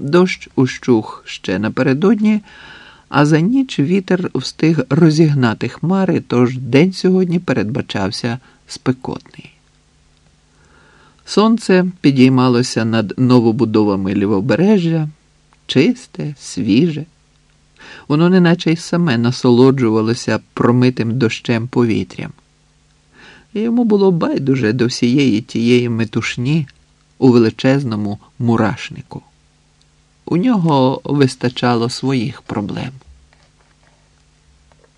Дощ ущух ще напередодні, а за ніч вітер встиг розігнати хмари, тож день сьогодні передбачався спекотний. Сонце підіймалося над новобудовами лівобережжя, чисте, свіже. Воно неначе й саме насолоджувалося промитим дощем повітрям. Йому було байдуже до всієї тієї метушні у величезному мурашнику. У нього вистачало своїх проблем.